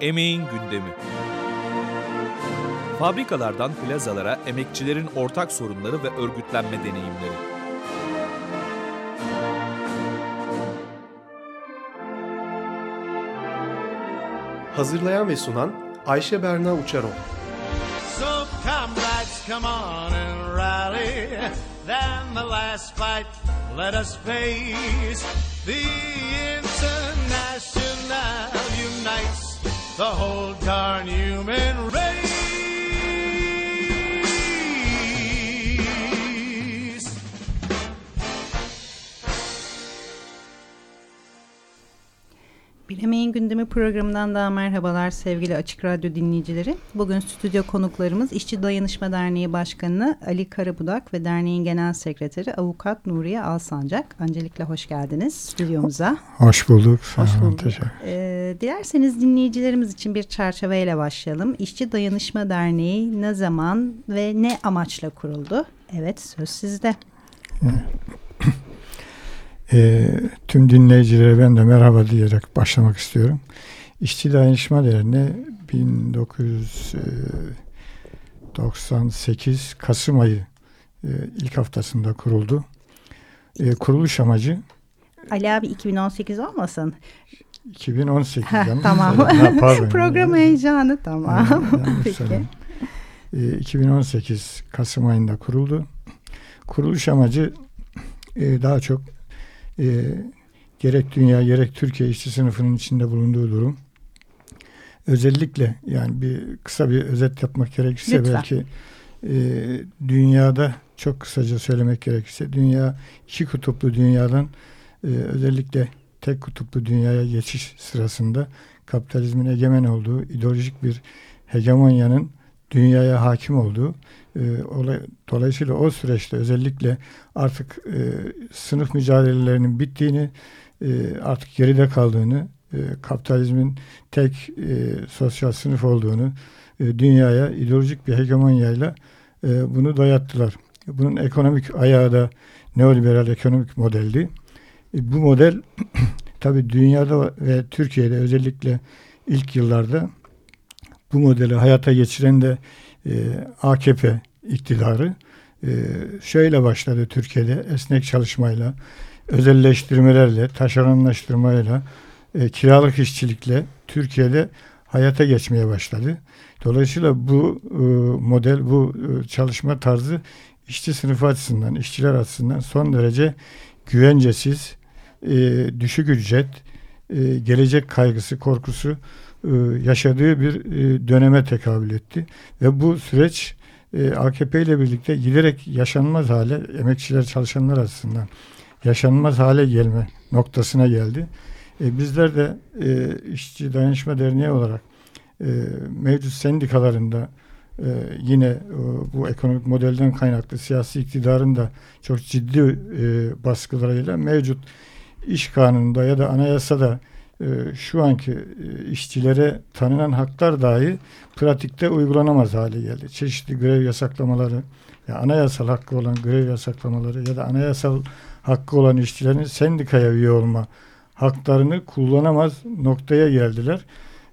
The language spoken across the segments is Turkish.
Emeğin gündemi. Fabrikalardan plazalara emekçilerin ortak sorunları ve örgütlenme deneyimleri. Hazırlayan ve sunan Ayşe Berna Uçarol. So comrades come on and rally Then the last fight let us face The international The whole darn human race Bilemeyin Gündemi programından daha merhabalar sevgili Açık Radyo dinleyicileri. Bugün stüdyo konuklarımız İşçi Dayanışma Derneği Başkanı Ali Karabudak ve derneğin genel sekreteri Avukat Nuriye Alsancak. Öncelikle hoş geldiniz stüdyomuza. Hoş bulduk. Hoş bulduk. Ee, dilerseniz dinleyicilerimiz için bir çerçeveyle başlayalım. İşçi Dayanışma Derneği ne zaman ve ne amaçla kuruldu? Evet söz sizde. E, tüm dinleyicilere ben de merhaba diyerek başlamak istiyorum. İşçi Dayanışma Derneği 1998 Kasım ayı e, ilk haftasında kuruldu. E, kuruluş amacı Ali abi 2018 olmasın? 2018 tamam. Ha, pardon. Program heyecanı tamam. Peki. E, 2018 Kasım ayında kuruldu. Kuruluş amacı e, daha çok e, gerek dünya gerek Türkiye işçi sınıfının içinde bulunduğu durum. Özellikle yani bir kısa bir özet yapmak gerekirse Lütfen. belki e, dünyada çok kısaca söylemek gerekirse dünya iki kutuplu dünyadan e, özellikle tek kutuplu dünyaya geçiş sırasında kapitalizmin egemen olduğu ideolojik bir hegemonyanın dünyaya hakim olduğu e, olay, dolayısıyla o süreçte özellikle artık e, sınıf mücadelelerinin bittiğini e, artık geride kaldığını e, kapitalizmin tek sosyal sınıf olduğunu dünyaya ideolojik bir hegemonyayla bunu dayattılar. Bunun ekonomik ayağı da neoliberal ekonomik modeldi. Bu model tabi dünyada ve Türkiye'de özellikle ilk yıllarda bu modeli hayata geçiren de e, AKP iktidarı e, şöyle başladı Türkiye'de esnek çalışmayla, özelleştirmelerle, taşeronlaştırmayla, e, kiralık işçilikle Türkiye'de hayata geçmeye başladı. Dolayısıyla bu e, model, bu e, çalışma tarzı işçi sınıfı açısından, işçiler açısından son derece güvencesiz, e, düşük ücret, e, gelecek kaygısı, korkusu yaşadığı bir e, döneme tekabül etti. Ve bu süreç e, AKP ile birlikte giderek yaşanmaz hale, emekçiler çalışanlar açısından yaşanmaz hale gelme noktasına geldi. bizler de İşçi Dayanışma Derneği olarak mevcut sendikalarında yine bu ekonomik modelden kaynaklı siyasi iktidarın da çok ciddi baskılarıyla mevcut iş kanununda ya da anayasada e, şu anki e, işçilere tanınan haklar dahi pratikte uygulanamaz hale geldi. Çeşitli grev yasaklamaları, ya anayasal hakkı olan grev yasaklamaları ya da anayasal hakkı olan işçilerin sendikaya üye olma haklarını kullanamaz noktaya geldiler.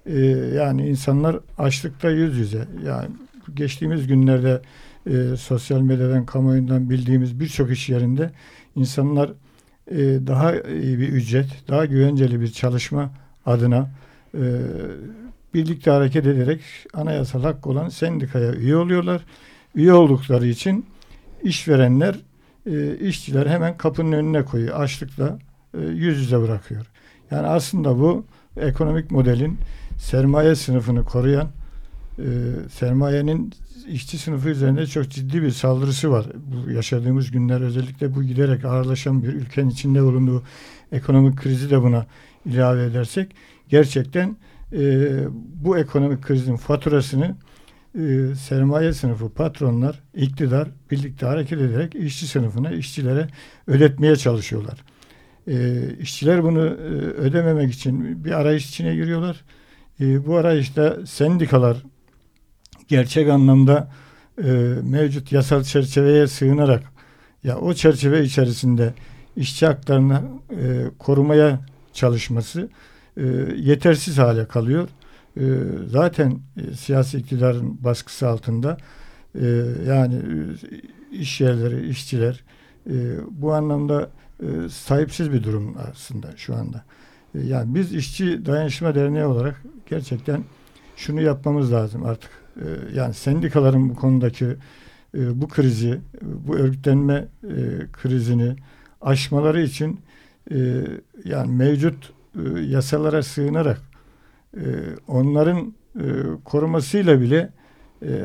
Ee, yani insanlar açlıkta yüz yüze. Yani geçtiğimiz günlerde e, sosyal medyadan, kamuoyundan bildiğimiz birçok iş yerinde insanlar daha iyi bir ücret, daha güvenceli bir çalışma adına e, birlikte hareket ederek anayasal hakkı olan sendikaya üye oluyorlar. Üye oldukları için işverenler, e, işçiler hemen kapının önüne koyuyor. Açlıkla e, yüz yüze bırakıyor. Yani aslında bu ekonomik modelin sermaye sınıfını koruyan, e, sermayenin işçi sınıfı üzerinde çok ciddi bir saldırısı var. Bu yaşadığımız günler özellikle bu giderek ağırlaşan bir ülkenin içinde bulunduğu ekonomik krizi de buna ilave edersek gerçekten e, bu ekonomik krizin faturasını e, sermaye sınıfı, patronlar, iktidar birlikte hareket ederek işçi sınıfına, işçilere ödetmeye çalışıyorlar. E, işçiler bunu e, ödememek için bir arayış içine giriyorlar. E, bu arayışta sendikalar gerçek anlamda e, mevcut yasal çerçeveye sığınarak ya o çerçeve içerisinde işçi haklarını e, korumaya çalışması e, yetersiz hale kalıyor. e, zaten e, siyasi iktidarın baskısı altında e, yani e, iş yerleri, işçiler e, bu anlamda e, sahipsiz bir durum aslında şu anda. E, yani biz işçi dayanışma derneği olarak gerçekten şunu yapmamız lazım artık. E, yani sendikaların bu konudaki e, bu krizi, bu örgütlenme e, krizini aşmaları için e, yani mevcut yasalara sığınarak onların korumasıyla bile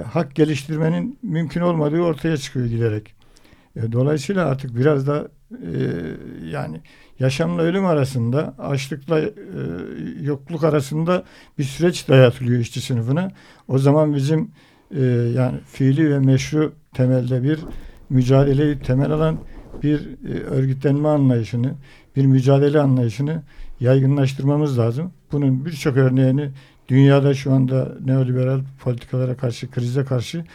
hak geliştirmenin mümkün olmadığı ortaya çıkıyor giderek. Dolayısıyla artık biraz da yani yaşamla ölüm arasında, açlıkla e, yokluk arasında bir süreç dayatılıyor işçi sınıfına. O zaman bizim e, yani fiili ve meşru temelde bir mücadeleyi temel alan bir e, örgütlenme anlayışını, bir mücadele anlayışını yaygınlaştırmamız lazım. Bunun birçok örneğini dünyada şu anda neoliberal politikalara karşı, krize karşı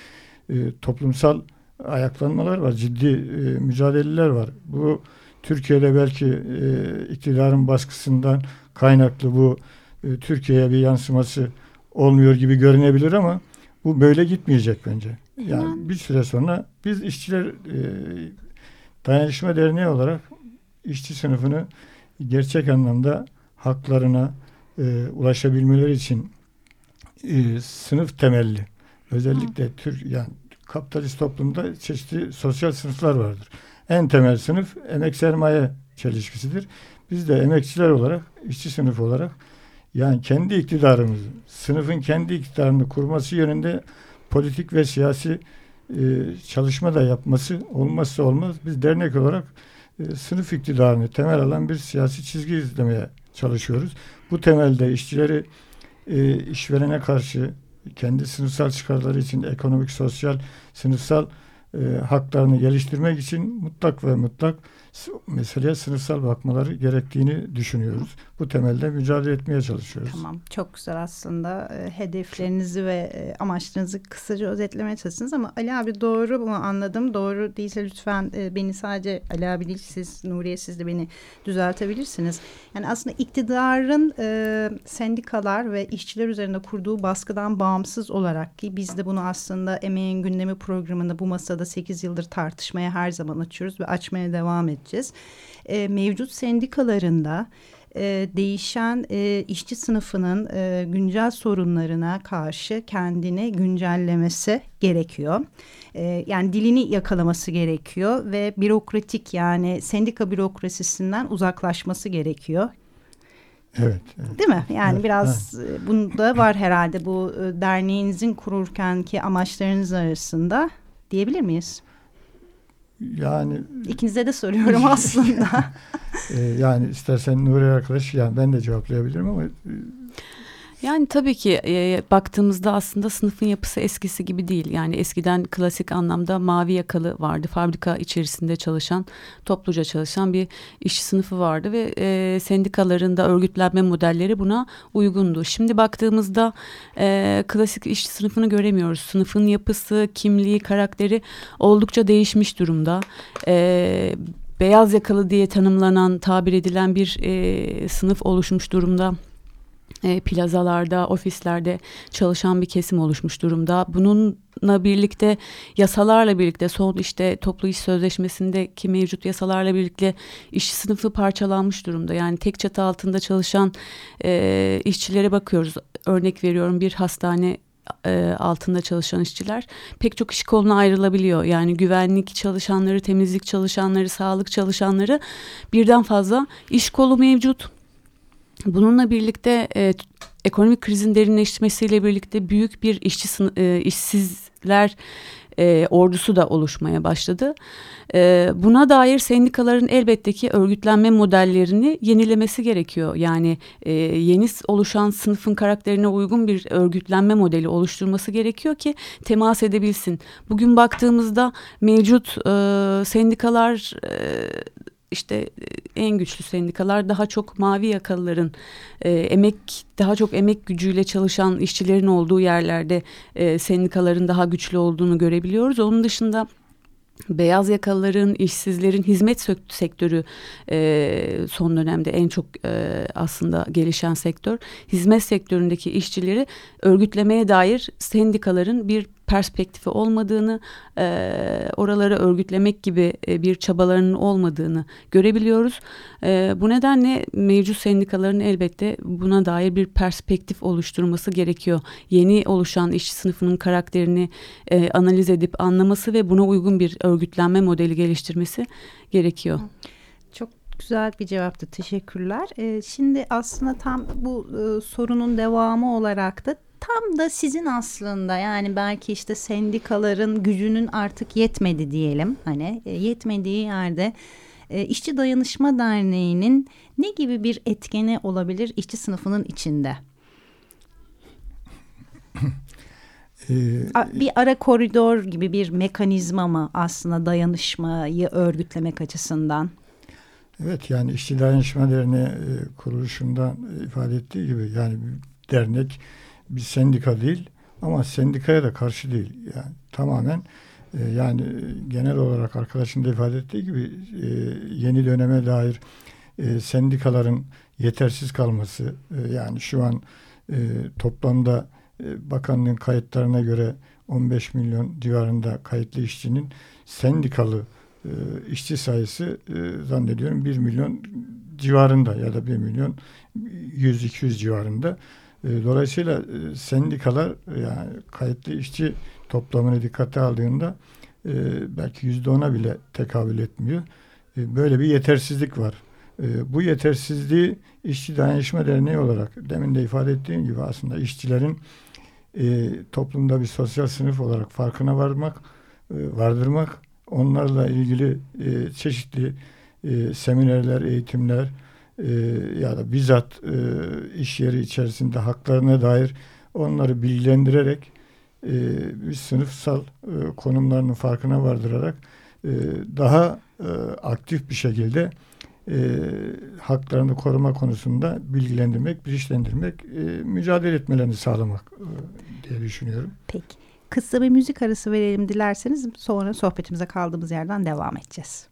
e, toplumsal ayaklanmalar var, ciddi e, mücadeleler var. Bu Türkiye'de belki e, iktidarın baskısından kaynaklı bu e, Türkiye'ye bir yansıması olmuyor gibi görünebilir ama bu böyle gitmeyecek bence. Yani bir süre sonra biz işçiler e, dayanışma derneği olarak işçi sınıfını gerçek anlamda haklarına e, ulaşabilmeleri için e, sınıf temelli özellikle Hı. Türk yani kapitalist toplumda çeşitli sosyal sınıflar vardır. En temel sınıf emek sermaye çelişkisidir. Biz de emekçiler olarak, işçi sınıfı olarak yani kendi iktidarımızı, sınıfın kendi iktidarını kurması yönünde politik ve siyasi e, çalışma da yapması olmazsa olmaz. Biz dernek olarak e, sınıf iktidarını temel alan bir siyasi çizgi izlemeye çalışıyoruz. Bu temelde işçileri e, işverene karşı kendi sınıfsal çıkarları için ekonomik, sosyal, sınıfsal e, haklarını geliştirmek için mutlak ve mutlak meseleye sınıfsal bakmaları gerektiğini düşünüyoruz. Bu temelde mücadele etmeye çalışıyoruz. Tamam çok güzel aslında e, hedeflerinizi ve e, amaçlarınızı kısaca özetlemeye çalıştınız ama Ali abi doğru mu anladım? Doğru değilse lütfen e, beni sadece Ali abi değil siz Nuriye siz de beni düzeltebilirsiniz. Yani aslında iktidarın sendikalar ve işçiler üzerinde kurduğu baskıdan bağımsız olarak ki biz de bunu aslında emeğin gündemi programında bu masada 8 yıldır tartışmaya her zaman açıyoruz ve açmaya devam edeceğiz. E, mevcut sendikalarında e, değişen e, işçi sınıfının e, güncel sorunlarına karşı kendini güncellemesi gerekiyor. E, yani dilini yakalaması gerekiyor ve bürokratik yani sendika bürokrasisinden uzaklaşması gerekiyor. Evet, evet. Değil mi? Yani evet, biraz evet. bunda var herhalde bu e, derneğinizin kururkenki amaçlarınız arasında diyebilir miyiz? Yani ikinize de soruyorum aslında. e, yani istersen Nuri arkadaş yani ben de cevaplayabilirim ama e, yani tabii ki e, baktığımızda aslında sınıfın yapısı eskisi gibi değil. Yani eskiden klasik anlamda mavi yakalı vardı. Fabrika içerisinde çalışan, topluca çalışan bir işçi sınıfı vardı ve e, sendikaların da örgütlenme modelleri buna uygundu. Şimdi baktığımızda e, klasik işçi sınıfını göremiyoruz. Sınıfın yapısı, kimliği, karakteri oldukça değişmiş durumda. E, beyaz yakalı diye tanımlanan, tabir edilen bir e, sınıf oluşmuş durumda e, plazalarda, ofislerde çalışan bir kesim oluşmuş durumda. Bununla birlikte yasalarla birlikte son işte toplu iş sözleşmesindeki mevcut yasalarla birlikte işçi sınıfı parçalanmış durumda. Yani tek çatı altında çalışan e, işçilere bakıyoruz. Örnek veriyorum bir hastane e, altında çalışan işçiler pek çok iş koluna ayrılabiliyor. Yani güvenlik çalışanları, temizlik çalışanları, sağlık çalışanları birden fazla iş kolu mevcut. Bununla birlikte e, ekonomik krizin derinleşmesiyle birlikte büyük bir işçi e, işsizler e, ordusu da oluşmaya başladı. E, buna dair sendikaların elbette ki örgütlenme modellerini yenilemesi gerekiyor. Yani e, yeni oluşan sınıfın karakterine uygun bir örgütlenme modeli oluşturması gerekiyor ki temas edebilsin. Bugün baktığımızda mevcut e, sendikalar... E, işte e, en güçlü sendikalar daha çok mavi yakalıların e, emek daha çok emek gücüyle çalışan işçilerin olduğu yerlerde e, sendikaların daha güçlü olduğunu görebiliyoruz. Onun dışında beyaz yakalıların, işsizlerin hizmet sektörü e, son dönemde en çok e, aslında gelişen sektör. Hizmet sektöründeki işçileri örgütlemeye dair sendikaların bir perspektifi olmadığını, e, oraları örgütlemek gibi e, bir çabalarının olmadığını görebiliyoruz. E, bu nedenle mevcut sendikaların elbette buna dair bir perspektif oluşturması gerekiyor. Yeni oluşan işçi sınıfının karakterini e, analiz edip anlaması ve buna uygun bir örgütlenme modeli geliştirmesi gerekiyor. Çok güzel bir cevaptı. Teşekkürler. Ee, şimdi aslında tam bu e, sorunun devamı olarak da tam da sizin aslında yani belki işte sendikaların gücünün artık yetmedi diyelim hani e, yetmediği yerde e, İşçi Dayanışma Derneği'nin ne gibi bir etkeni olabilir işçi sınıfının içinde? Ee, bir ara koridor gibi bir mekanizma mı aslında dayanışmayı örgütlemek açısından? Evet yani İşçi Dayanışma Derneği e, kuruluşundan ifade ettiği gibi yani dernek bir sendika değil ama sendikaya da karşı değil. Yani tamamen e, yani genel olarak arkadaşın da ifade ettiği gibi e, yeni döneme dair e, sendikaların yetersiz kalması e, yani şu an e, toplamda e, bakanlığın kayıtlarına göre 15 milyon civarında kayıtlı işçinin sendikalı e, işçi sayısı e, zannediyorum 1 milyon civarında ya da 1 milyon 100-200 civarında. E, dolayısıyla e, sendikalar yani kayıtlı işçi toplamını dikkate aldığında e, belki yüzde ona bile tekabül etmiyor. Böyle bir yetersizlik var. Bu yetersizliği İşçi Dayanışma Derneği olarak demin de ifade ettiğim gibi aslında işçilerin toplumda bir sosyal sınıf olarak farkına varmak, vardırmak, onlarla ilgili çeşitli seminerler, eğitimler, e, ya da bizzat e, iş yeri içerisinde haklarına dair onları bilgilendirerek e, bir sınıfsal e, konumlarının farkına vardırarak e, daha e, aktif bir şekilde e, haklarını koruma konusunda bilgilendirmek, bilinçlendirmek, e, mücadele etmelerini sağlamak e, diye düşünüyorum. Peki. Kısa bir müzik arası verelim dilerseniz sonra sohbetimize kaldığımız yerden devam edeceğiz.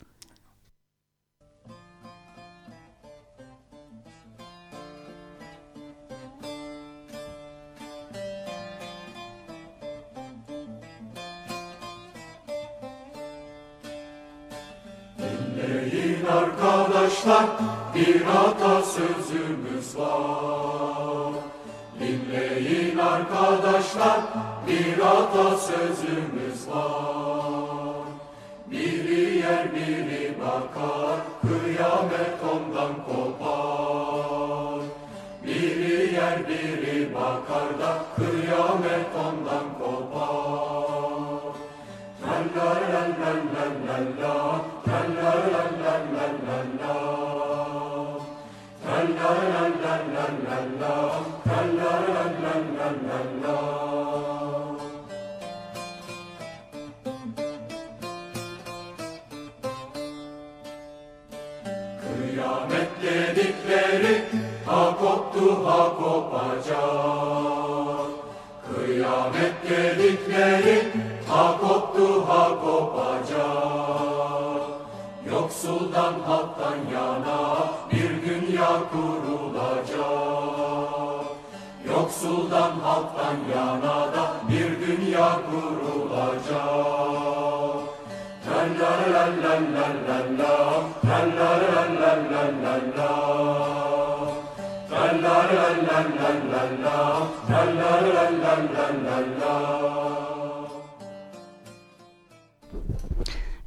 Arkadaşlar bir atasözümüz var. Dinleyin arkadaşlar bir atasözümüz var. Biri yer biri bakar kıyamet ondan kopar. Biri yer biri bakar da kıyamet ondan kopar. La la la la la la ha koptu ha kopacak. Kıyamet dedikleri ha koptu ha kopacak. Yoksuldan halktan yana bir dünya kurulacak. Yoksuldan halktan yana da bir dünya kurulacak. La la la la la la la la la la la la la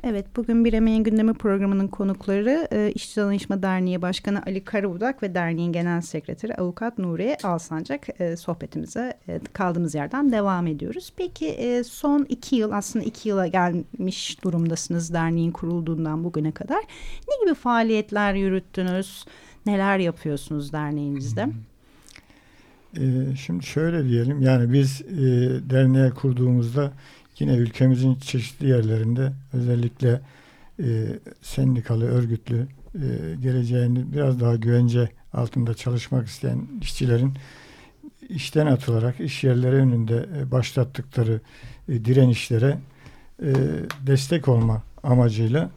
Evet, bugün Bir Emeğin Gündemi programının konukları e, İşçi Danışma Derneği Başkanı Ali Karabudak ve derneğin genel sekreteri Avukat Nuriye Alsancak e, sohbetimize e, kaldığımız yerden devam ediyoruz. Peki son iki yıl aslında iki yıla gelmiş durumdasınız derneğin kurulduğundan bugüne kadar. Ne gibi faaliyetler yürüttünüz? Neler yapıyorsunuz derneğinizde? Hmm. şimdi şöyle diyelim yani biz e, derneğe kurduğumuzda yine ülkemizin çeşitli yerlerinde özellikle e, sendikalı, örgütlü, e, geleceğini biraz daha güvence altında çalışmak isteyen işçilerin işten atılarak iş yerleri önünde e, başlattıkları e, direnişlere destek olma amacıyla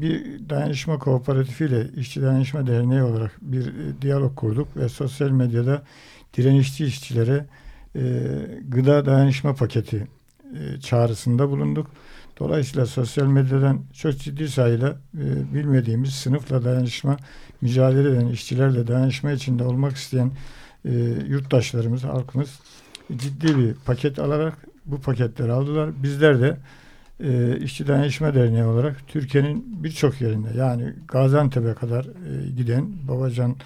bir dayanışma kooperatifiyle işçi dayanışma derneği olarak bir e, diyalog kurduk ve sosyal medyada direnişçi işçilere e, gıda dayanışma paketi e, çağrısında bulunduk. Dolayısıyla sosyal medyadan çok ciddi sayıda e, bilmediğimiz sınıfla dayanışma, mücadele eden işçilerle dayanışma içinde olmak isteyen e, yurttaşlarımız, halkımız ciddi bir paket alarak bu paketleri aldılar. Bizler de e, İşçi Dayanışma Derneği olarak Türkiye'nin birçok yerinde yani Gaziantep'e kadar e, giden Babacan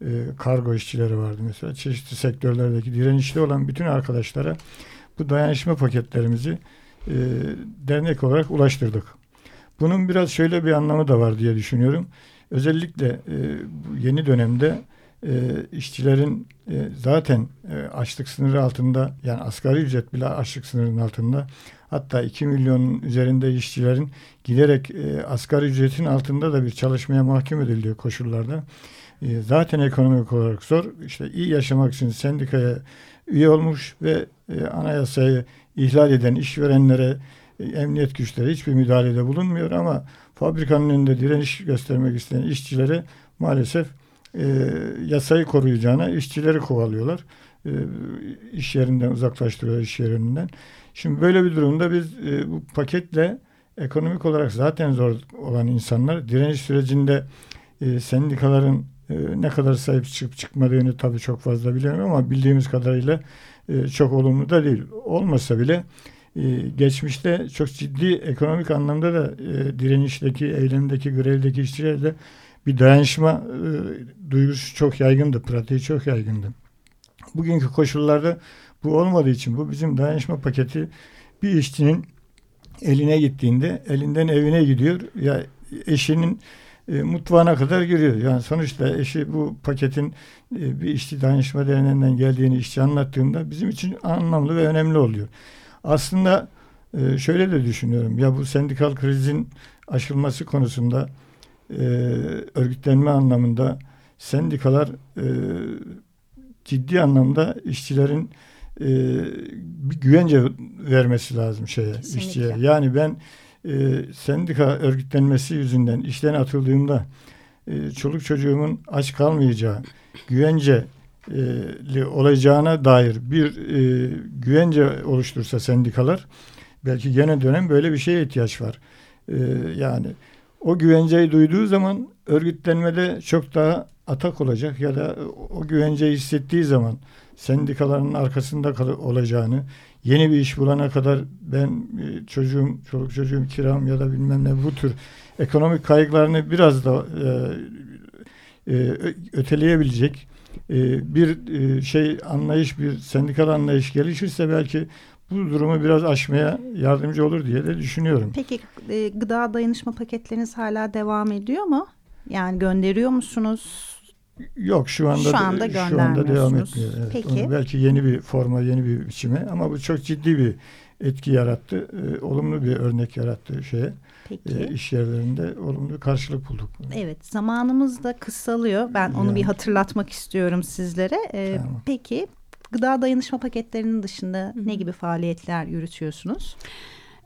e, kargo işçileri vardı mesela. Çeşitli sektörlerdeki direnişli olan bütün arkadaşlara bu dayanışma paketlerimizi e, dernek olarak ulaştırdık. Bunun biraz şöyle bir anlamı da var diye düşünüyorum. Özellikle e, yeni dönemde e, işçilerin e, zaten e, açlık sınırı altında yani asgari ücret bile açlık sınırının altında hatta 2 milyonun üzerinde işçilerin giderek e, asgari ücretin altında da bir çalışmaya mahkum edildiği koşullarda e, zaten ekonomik olarak zor. İşte iyi yaşamak için sendikaya üye olmuş ve e, anayasayı ihlal eden işverenlere, e, emniyet güçleri hiçbir müdahalede bulunmuyor ama fabrikanın önünde direniş göstermek isteyen işçilere maalesef e, yasayı koruyacağına işçileri kovalıyorlar. E, iş yerinden uzaklaştırıyorlar iş yerinden. Şimdi böyle bir durumda biz e, bu paketle ekonomik olarak zaten zor olan insanlar direniş sürecinde e, sendikaların e, ne kadar sahip çıkıp çıkmadığını tabii çok fazla bilemiyorum ama bildiğimiz kadarıyla e, çok olumlu da değil. Olmasa bile e, geçmişte çok ciddi ekonomik anlamda da e, direnişteki, eylemdeki, grevdeki işçilerle bir dayanışma e, duygusu çok yaygındı, pratiği çok yaygındı. Bugünkü koşullarda bu olmadığı için bu bizim dayanışma paketi bir işçinin eline gittiğinde elinden evine gidiyor ya eşinin e, mutfağına kadar giriyor. Yani sonuçta eşi bu paketin e, bir işçi dayanışma derneğinden geldiğini işçi anlattığında bizim için anlamlı ve önemli oluyor. Aslında e, şöyle de düşünüyorum. Ya bu sendikal krizin aşılması konusunda e, örgütlenme anlamında sendikalar e, ciddi anlamda işçilerin e, bir güvence vermesi lazım şeye Kesinlikle. işçiye. Yani ben e, sendika örgütlenmesi yüzünden işten atıldığımda e, çoluk çocuğumun aç kalmayacağı güvence e, olacağına dair bir e, güvence oluştursa sendikalar belki gene dönem böyle bir şeye ihtiyaç var. E, yani o güvenceyi duyduğu zaman örgütlenmede çok daha atak olacak ya da o güvenceyi hissettiği zaman sendikaların arkasında olacağını yeni bir iş bulana kadar ben e, çocuğum, çoluk çocuğum kiram ya da bilmem ne bu tür ekonomik kaygılarını biraz da e, e, öteleyebilecek e, bir e, şey anlayış, bir sendikal anlayış gelişirse belki bu durumu biraz aşmaya yardımcı olur diye de düşünüyorum. Peki e, gıda dayanışma paketleriniz hala devam ediyor mu? Yani gönderiyor musunuz? Yok şu anda şu anda, şu anda devam etmiyor. Evet. Peki. Onu belki yeni bir forma, yeni bir biçime ama bu çok ciddi bir etki yarattı. E, olumlu bir örnek yarattı şeye. Peki. E, iş yerlerinde olumlu bir karşılık bulduk. Evet, zamanımız da kısalıyor. Ben onu yani. bir hatırlatmak istiyorum sizlere. E, tamam. Peki gıda dayanışma paketlerinin dışında Hı-hı. ne gibi faaliyetler yürütüyorsunuz?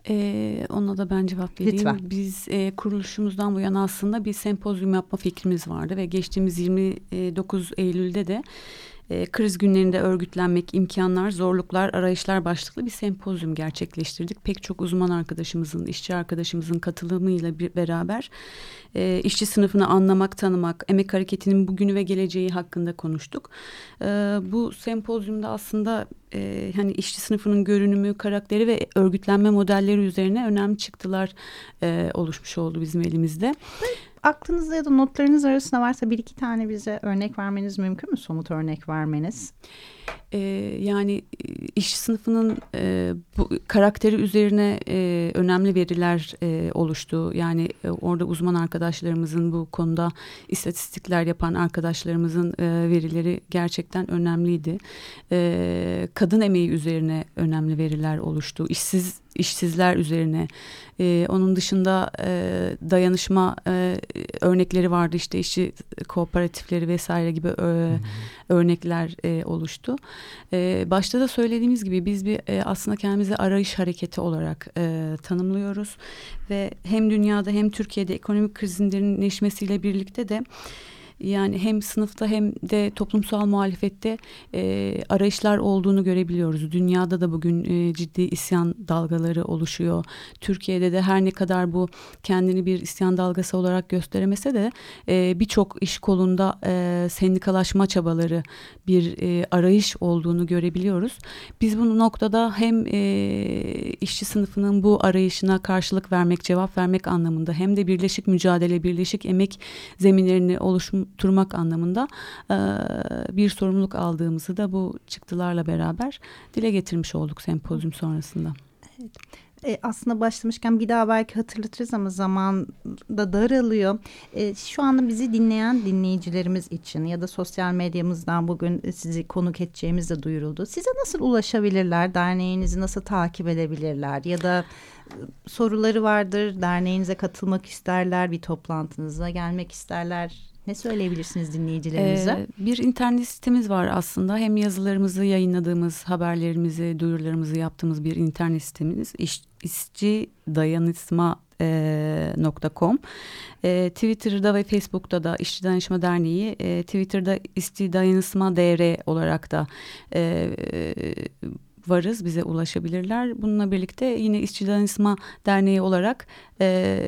Ee, ona da ben cevap vereyim. Lütfen. Biz e, kuruluşumuzdan bu yana aslında bir sempozyum yapma fikrimiz vardı ve geçtiğimiz 29 Eylül'de de e, kriz günlerinde örgütlenmek, imkanlar, zorluklar, arayışlar başlıklı bir sempozyum gerçekleştirdik. Pek çok uzman arkadaşımızın, işçi arkadaşımızın katılımıyla bir, beraber e, işçi sınıfını anlamak, tanımak, emek hareketinin bugünü ve geleceği hakkında konuştuk. E, bu sempozyumda aslında e, hani işçi sınıfının görünümü, karakteri ve örgütlenme modelleri üzerine önemli çıktılar e, oluşmuş oldu bizim elimizde aklınızda ya da notlarınız arasında varsa bir iki tane bize örnek vermeniz mümkün mü? Somut örnek vermeniz. Ee, yani iş sınıfının e, bu karakteri üzerine e, önemli veriler e, oluştu. Yani e, orada uzman arkadaşlarımızın bu konuda istatistikler yapan arkadaşlarımızın e, verileri gerçekten önemliydi. E, kadın emeği üzerine önemli veriler oluştu. İşsiz işsizler üzerine. E, onun dışında e, dayanışma e, örnekleri vardı işte işçi kooperatifleri vesaire gibi e, örnekler e, oluştu. E, başta da söylediğimiz gibi biz bir e, aslında kendimizi arayış hareketi olarak e, tanımlıyoruz ve hem dünyada hem Türkiye'de ekonomik krizin derinleşmesiyle birlikte de yani hem sınıfta hem de toplumsal muhalefette e, arayışlar olduğunu görebiliyoruz. Dünyada da bugün e, ciddi isyan dalgaları oluşuyor. Türkiye'de de her ne kadar bu kendini bir isyan dalgası olarak gösteremese de e, birçok iş kolunda e, sendikalaşma çabaları bir e, arayış olduğunu görebiliyoruz. Biz bu noktada hem e, işçi sınıfının bu arayışına karşılık vermek, cevap vermek anlamında hem de birleşik mücadele, birleşik emek zeminlerini oluşum, oluşturmak anlamında e, bir sorumluluk aldığımızı da bu çıktılarla beraber dile getirmiş olduk sempozyum sonrasında. Evet. E, aslında başlamışken bir daha belki hatırlatırız ama zaman da daralıyor. E, şu anda bizi dinleyen dinleyicilerimiz için ya da sosyal medyamızdan bugün sizi konuk edeceğimiz de duyuruldu. Size nasıl ulaşabilirler? Derneğinizi nasıl takip edebilirler? Ya da e, soruları vardır, derneğinize katılmak isterler, bir toplantınıza gelmek isterler ne söyleyebilirsiniz dinleyicilerimize? Ee, bir internet sitemiz var aslında. Hem yazılarımızı yayınladığımız, haberlerimizi, duyurularımızı yaptığımız bir internet sitemiz. İş, işçi dayanışma e, .com. E, Twitter'da ve Facebook'ta da İşçi Dayanışma Derneği, e, Twitter'da İşçi Dayanışma DR olarak da e, varız bize ulaşabilirler. Bununla birlikte yine İşçi Dayanışma Derneği olarak e,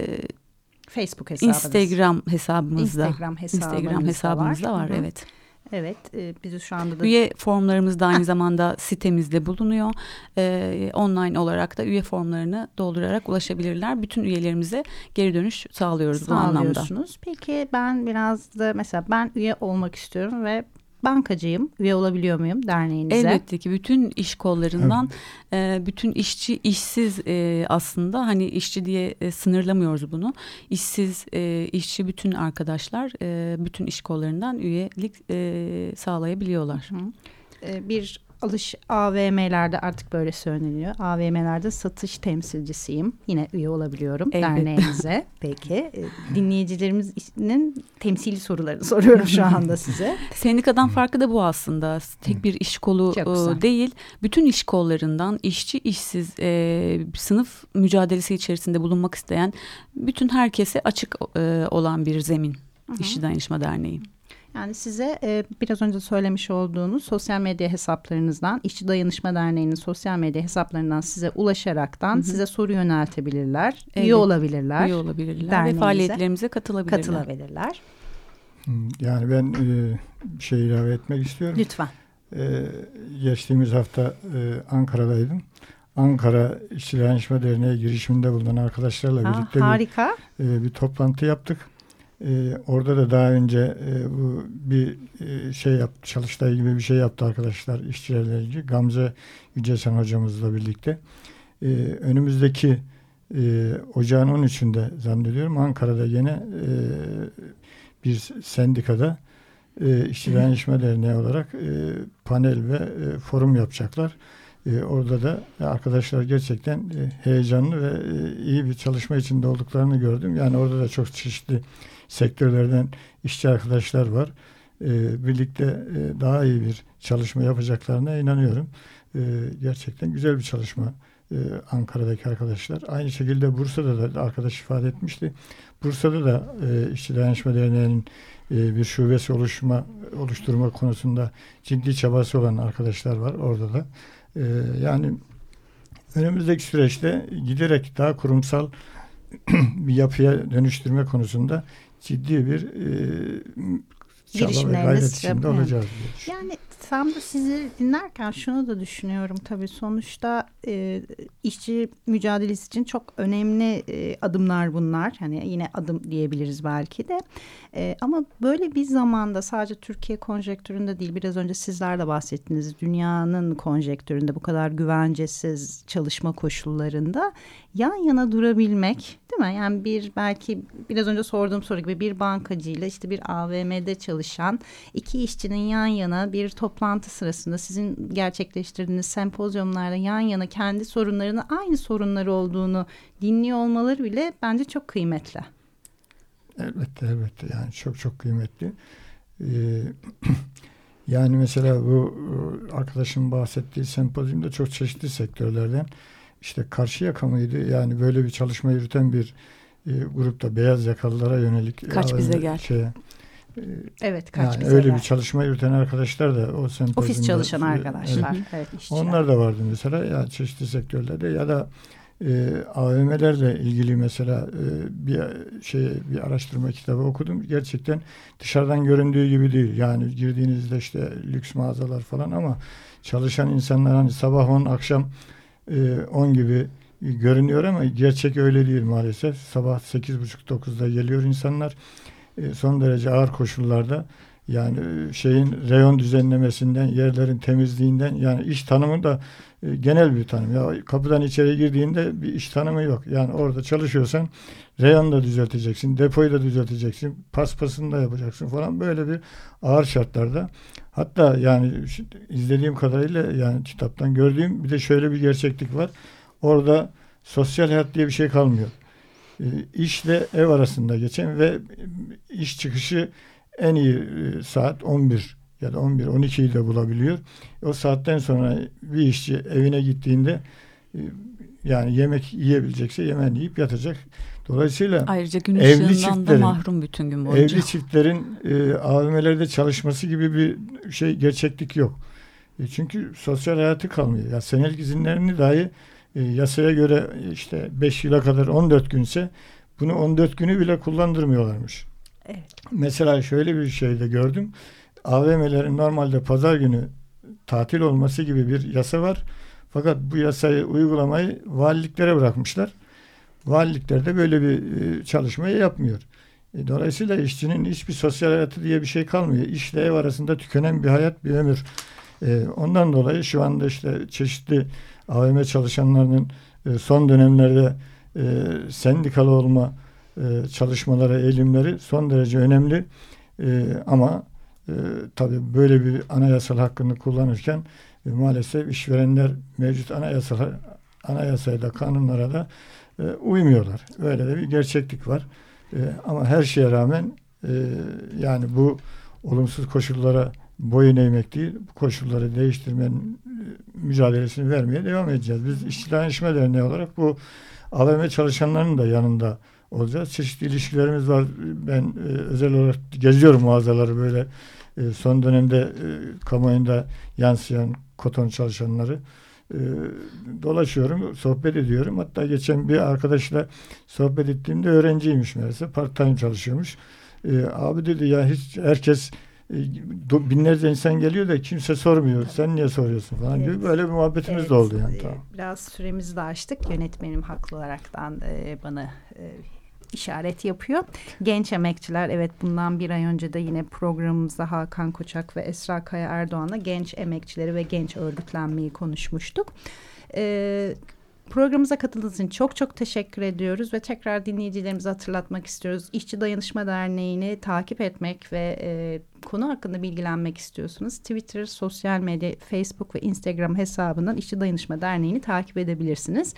Facebook hesabınız. Instagram hesabımızda. Instagram hesabımızda, Instagram hesabımızda var, var evet. Evet, e, biz şu anda da... Üye formlarımız da aynı zamanda sitemizde bulunuyor. E, online olarak da üye formlarını doldurarak ulaşabilirler. Bütün üyelerimize geri dönüş sağlıyoruz bu anlamda. Peki ben biraz da mesela ben üye olmak istiyorum ve bankacıyım. Üye olabiliyor muyum derneğinize? Elbette ki bütün iş kollarından e, bütün işçi işsiz e, aslında hani işçi diye e, sınırlamıyoruz bunu. İşsiz e, işçi bütün arkadaşlar e, bütün iş kollarından üyelik e, sağlayabiliyorlar. Hı hı. E, bir alış AVM'lerde artık böyle söyleniyor. AVM'lerde satış temsilcisiyim. Yine üye olabiliyorum evet. derneğimize. Peki e, dinleyicilerimizin temsili sorularını soruyorum şu anda size. Sendikadan farkı da bu aslında. Tek bir iş kolu e, değil. Bütün iş kollarından işçi işsiz e, sınıf mücadelesi içerisinde bulunmak isteyen bütün herkese açık e, olan bir zemin. Hı hı. İşçi Dayanışma Derneği. Yani size e, biraz önce söylemiş olduğunuz sosyal medya hesaplarınızdan, İşçi Dayanışma Derneği'nin sosyal medya hesaplarından size ulaşaraktan hı hı. size soru yöneltebilirler, evet. üye olabilirler. Üye olabilirler ve faaliyetlerimize katılabilirler. Katılabilirler. Yani ben e, bir şey ilave etmek istiyorum. Lütfen. E, geçtiğimiz hafta e, Ankara'daydım. Ankara İşçi Dayanışma Derneği girişiminde bulunan arkadaşlarla ha, birlikte harika. Bir, e, bir toplantı yaptık. Ee, orada da daha önce e, bu bir e, şey yaptı, çalıştay gibi bir şey yaptı arkadaşlar işçilerle ilgili. Gamze Yücesen hocamızla birlikte. Ee, önümüzdeki e, ocağın 13'ünde zannediyorum Ankara'da yine e, bir sendikada e, İşçi Dayanışma Derneği olarak e, panel ve e, forum yapacaklar. E, orada da arkadaşlar gerçekten e, heyecanlı ve e, iyi bir çalışma içinde olduklarını gördüm. Yani orada da çok çeşitli sektörlerden işçi arkadaşlar var. E, birlikte e, daha iyi bir çalışma yapacaklarına inanıyorum. E, gerçekten güzel bir çalışma e, Ankara'daki arkadaşlar. Aynı şekilde Bursa'da da arkadaş ifade etmişti. Bursa'da da e, İşçi Dayanışma Derneği'nin e, bir şubesi oluşma oluşturma konusunda ciddi çabası olan arkadaşlar var orada da. E, yani önümüzdeki süreçte giderek daha kurumsal bir yapıya dönüştürme konusunda ciddi bir e, gayret içinde olacağız. Diye yani tam da sizi dinlerken şunu da düşünüyorum tabii sonuçta e, işçi mücadelesi için çok önemli e, adımlar bunlar. Hani yine adım diyebiliriz belki de. E, ama böyle bir zamanda sadece Türkiye konjektüründe değil biraz önce sizler de bahsettiniz. Dünyanın konjektüründe bu kadar güvencesiz çalışma koşullarında yan yana durabilmek değil mi? Yani bir belki biraz önce sorduğum soru gibi bir bankacıyla işte bir AVM'de çalışan çalışan iki işçinin yan yana bir toplantı sırasında sizin gerçekleştirdiğiniz sempozyumlarda yan yana kendi sorunlarını aynı sorunları olduğunu dinliyor olmaları bile bence çok kıymetli. Elbette elbette yani çok çok kıymetli. Ee, yani mesela bu e, arkadaşım bahsettiği sempozyumda çok çeşitli sektörlerden işte karşı yaka mıydı? Yani böyle bir çalışma yürüten bir e, grupta beyaz yakalılara yönelik kaç bize gel. Şey, e, evet kaç yani öyle bir çalışma yürüten arkadaşlar da o sempozyumda ofis çalışan arkadaşlar. Evet, evet işçiler. onlar da vardı mesela ya çeşitli sektörlerde ya da e, AVM'lerle ilgili mesela e, bir şey bir araştırma kitabı okudum. Gerçekten dışarıdan göründüğü gibi değil. Yani girdiğinizde işte lüks mağazalar falan ama çalışan insanlar hani sabah 10 akşam e, 10 gibi görünüyor ama gerçek öyle değil maalesef. Sabah 8.30-9'da geliyor insanlar. E, son derece ağır koşullarda yani e, şeyin reyon düzenlemesinden, yerlerin temizliğinden yani iş tanımı da e, genel bir tanım. Ya kapıdan içeri girdiğinde bir iş tanımı yok. Yani orada çalışıyorsan reyon da düzelteceksin, depoyu da düzelteceksin, paspasını da yapacaksın falan böyle bir ağır şartlarda. Hatta yani izlediğim kadarıyla yani kitaptan gördüğüm bir de şöyle bir gerçeklik var. Orada sosyal hayat diye bir şey kalmıyor. E, işle ev arasında geçen ve iş çıkışı en iyi e, saat 11 ya da 11 12'yi de bulabiliyor. O saatten sonra bir işçi evine gittiğinde e, yani yemek yiyebilecekse yemeğini yiyip yatacak. Dolayısıyla ayrıca gün ışığından da mahrum bütün gün boyunca. Evli çiftlerin e, AVM'lerde çalışması gibi bir şey gerçeklik yok. E, çünkü sosyal hayatı kalmıyor. Ya senelik izinlerini dahi e, yasaya göre işte 5 yıla kadar 14 günse bunu 14 günü bile kullandırmıyorlarmış. Evet. Mesela şöyle bir şey de gördüm. AVM'lerin normalde pazar günü tatil olması gibi bir yasa var. Fakat bu yasayı uygulamayı valiliklere bırakmışlar. Valilikler de böyle bir e, çalışmayı yapmıyor. E, dolayısıyla işçinin hiçbir sosyal hayatı diye bir şey kalmıyor. İşle ev arasında tükenen bir hayat, bir ömür. E, ondan dolayı şu anda işte çeşitli AVM çalışanlarının son dönemlerde sendikalı olma çalışmaları, eğilimleri son derece önemli. Ama tabii böyle bir anayasal hakkını kullanırken maalesef işverenler mevcut anayasal anayasaya da kanunlara da e, uymuyorlar. Böyle de bir gerçeklik var. E, ama her şeye rağmen e, yani bu olumsuz koşullara boyun eğmek değil, koşulları değiştirmenin e, mücadelesini vermeye devam edeceğiz. Biz İşçi Dayanışma Derneği olarak bu AVM çalışanlarının da yanında olacağız. Çeşitli ilişkilerimiz var. Ben e, özel olarak geziyorum mağazaları böyle e, son dönemde e, kamuoyunda yansıyan koton çalışanları e, dolaşıyorum, sohbet ediyorum. Hatta geçen bir arkadaşla sohbet ettiğimde öğrenciymiş meğerse. Part time çalışıyormuş. E, abi dedi ya hiç herkes binlerce insan geliyor da kimse sormuyor. Sen niye soruyorsun falan evet. gibi böyle bir muhabbetimiz evet. de oldu yani. Tamam. Biraz süremizi de açtık. Yönetmenim haklı olaraktan e, bana e, işaret yapıyor. Genç emekçiler evet bundan bir ay önce de yine programımızda Hakan Koçak ve Esra Kaya Erdoğan'la genç emekçileri ve genç örgütlenmeyi konuşmuştuk. Ee, Programımıza katıldığınız için çok çok teşekkür ediyoruz ve tekrar dinleyicilerimize hatırlatmak istiyoruz. İşçi Dayanışma Derneği'ni takip etmek ve e, konu hakkında bilgilenmek istiyorsunuz. Twitter, sosyal medya, Facebook ve Instagram hesabından İşçi Dayanışma Derneği'ni takip edebilirsiniz.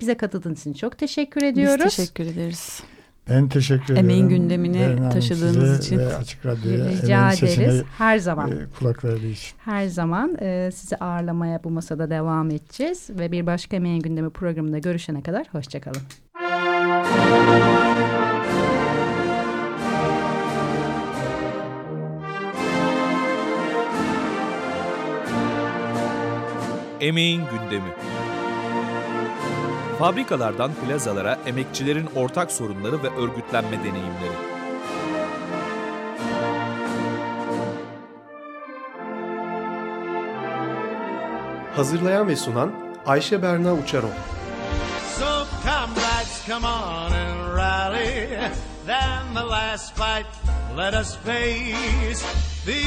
Bize katıldığınız için çok teşekkür ediyoruz. Biz teşekkür ederiz. Ben teşekkür ederim. Emeğin gündemini Beren taşıdığınız için. Ve Açık Radyo'ya Rica ederiz. Her zaman. E, kulak verdiği için. Her zaman e, sizi ağırlamaya bu masada devam edeceğiz. Ve bir başka Emeğin Gündemi programında görüşene kadar hoşçakalın. Emeğin Gündemi Fabrikalardan plazalara emekçilerin ortak sorunları ve örgütlenme deneyimleri. Hazırlayan ve sunan Ayşe Berna Uçarol. So comrades come on and rally Then the last fight let us face The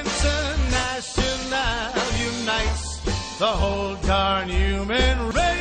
international unites the whole darn human race